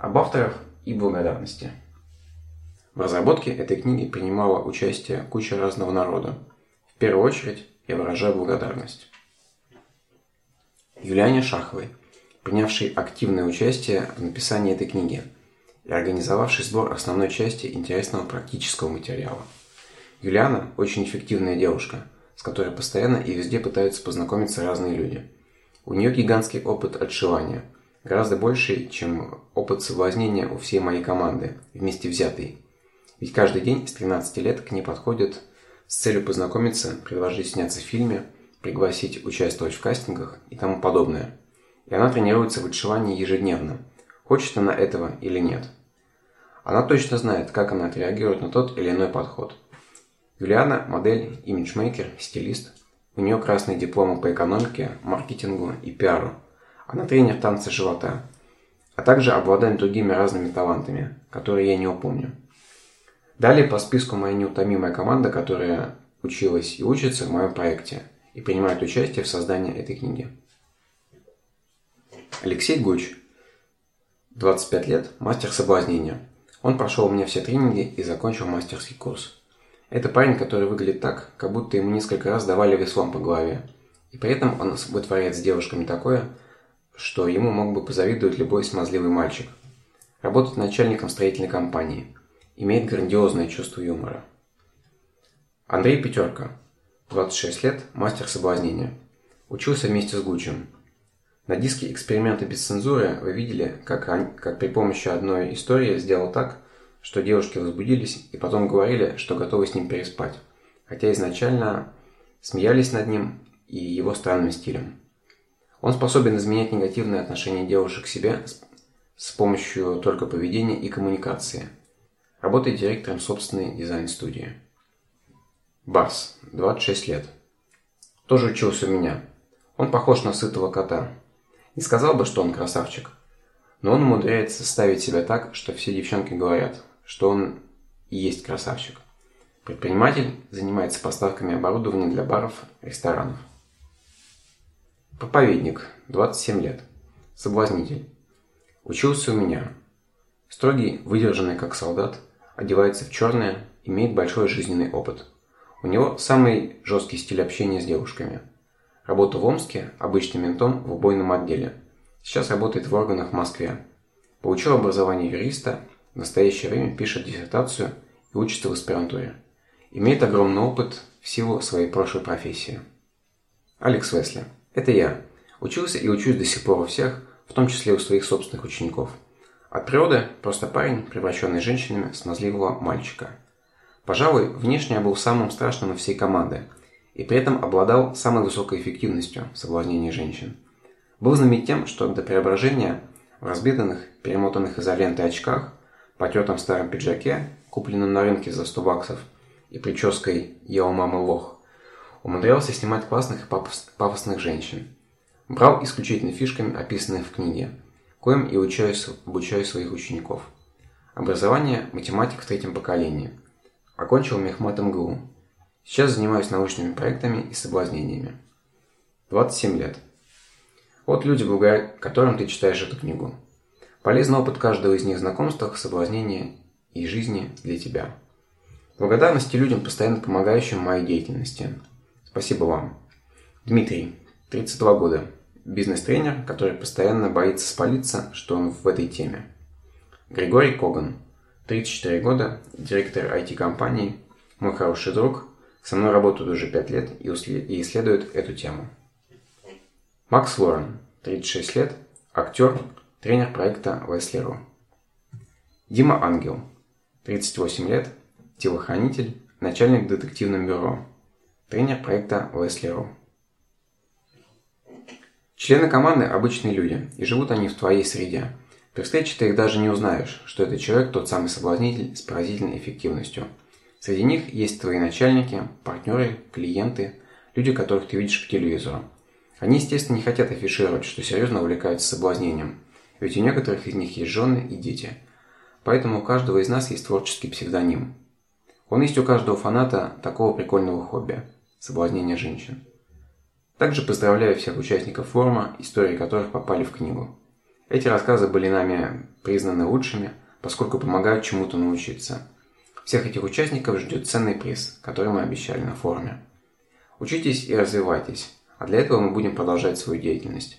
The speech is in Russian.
Об авторах и благодарности. В разработке этой книги принимала участие куча разного народа. В первую очередь я выражаю благодарность. Юлиане Шаховой, принявшей активное участие в написании этой книги и организовавшей сбор основной части интересного практического материала. Юлиана – очень эффективная девушка, с которой постоянно и везде пытаются познакомиться разные люди. У нее гигантский опыт отшивания – Гораздо больше, чем опыт соблазнения у всей моей команды, вместе взятой. Ведь каждый день с 13 лет к ней подходят с целью познакомиться, предложить сняться в фильме, пригласить участвовать в кастингах и тому подобное. И она тренируется в отшивании ежедневно, хочет она этого или нет. Она точно знает, как она отреагирует на тот или иной подход. Юлиана – модель, имиджмейкер, стилист. У нее красные дипломы по экономике, маркетингу и пиару – она тренер танца живота, а также обладает другими разными талантами, которые я не упомню. Далее по списку моя неутомимая команда, которая училась и учится в моем проекте и принимает участие в создании этой книги. Алексей Гуч, 25 лет, мастер соблазнения. Он прошел у меня все тренинги и закончил мастерский курс. Это парень, который выглядит так, как будто ему несколько раз давали веслом по голове. И при этом он вытворяет с девушками такое, что ему мог бы позавидовать любой смазливый мальчик. Работает начальником строительной компании. Имеет грандиозное чувство юмора. Андрей Пятерка. 26 лет, мастер соблазнения. Учился вместе с Гучем. На диске «Эксперименты без цензуры» вы видели, как, как при помощи одной истории сделал так, что девушки возбудились и потом говорили, что готовы с ним переспать, хотя изначально смеялись над ним и его странным стилем. Он способен изменять негативное отношение девушек к себе с помощью только поведения и коммуникации. Работает директором собственной дизайн-студии. Барс, 26 лет. Тоже учился у меня. Он похож на сытого кота. Не сказал бы, что он красавчик. Но он умудряется ставить себя так, что все девчонки говорят, что он и есть красавчик. Предприниматель занимается поставками оборудования для баров, ресторанов. Проповедник, 27 лет. Соблазнитель. Учился у меня. Строгий, выдержанный как солдат, одевается в черное, имеет большой жизненный опыт. У него самый жесткий стиль общения с девушками. Работа в Омске, обычным ментом в убойном отделе. Сейчас работает в органах в Москве. Получил образование юриста, в настоящее время пишет диссертацию и учится в аспирантуре. Имеет огромный опыт в силу своей прошлой профессии. Алекс Весли. Это я. Учился и учусь до сих пор у всех, в том числе у своих собственных учеников. От природы просто парень, превращенный женщинами с назливого мальчика. Пожалуй, внешне я был самым страшным из всей команды, и при этом обладал самой высокой эффективностью в соблазнении женщин. Был знаменит тем, что до преображения в разбитанных, перемотанных изолентой очках, потертом старом пиджаке, купленном на рынке за 100 баксов, и прической «Я у мамы лох», умудрялся снимать классных и пафосных женщин. Брал исключительно фишками, описанных в книге, коим и учаюсь, обучаю своих учеников. Образование – математик в третьем поколении. Окончил Мехмат МГУ. Сейчас занимаюсь научными проектами и соблазнениями. 27 лет. Вот люди, благодаря которым ты читаешь эту книгу. Полезный опыт каждого из них в знакомствах, соблазнения и жизни для тебя. Благодарности людям, постоянно помогающим моей деятельности – Спасибо вам. Дмитрий, 32 года. Бизнес-тренер, который постоянно боится спалиться, что он в этой теме. Григорий Коган, 34 года, директор IT-компании, мой хороший друг, со мной работает уже 5 лет и исследует эту тему. Макс Лорен, 36 лет, актер, тренер проекта Веслеру. Дима Ангел, 38 лет, телохранитель, начальник детективном бюро, тренер проекта Wesley.ru. Члены команды – обычные люди, и живут они в твоей среде. При встрече ты их даже не узнаешь, что этот человек тот самый соблазнитель с поразительной эффективностью. Среди них есть твои начальники, партнеры, клиенты, люди, которых ты видишь по телевизору. Они, естественно, не хотят афишировать, что серьезно увлекаются соблазнением, ведь у некоторых из них есть жены и дети. Поэтому у каждого из нас есть творческий псевдоним. Он есть у каждого фаната такого прикольного хобби – соблазнения женщин. Также поздравляю всех участников форума, истории которых попали в книгу. Эти рассказы были нами признаны лучшими, поскольку помогают чему-то научиться. Всех этих участников ждет ценный приз, который мы обещали на форуме. Учитесь и развивайтесь, а для этого мы будем продолжать свою деятельность.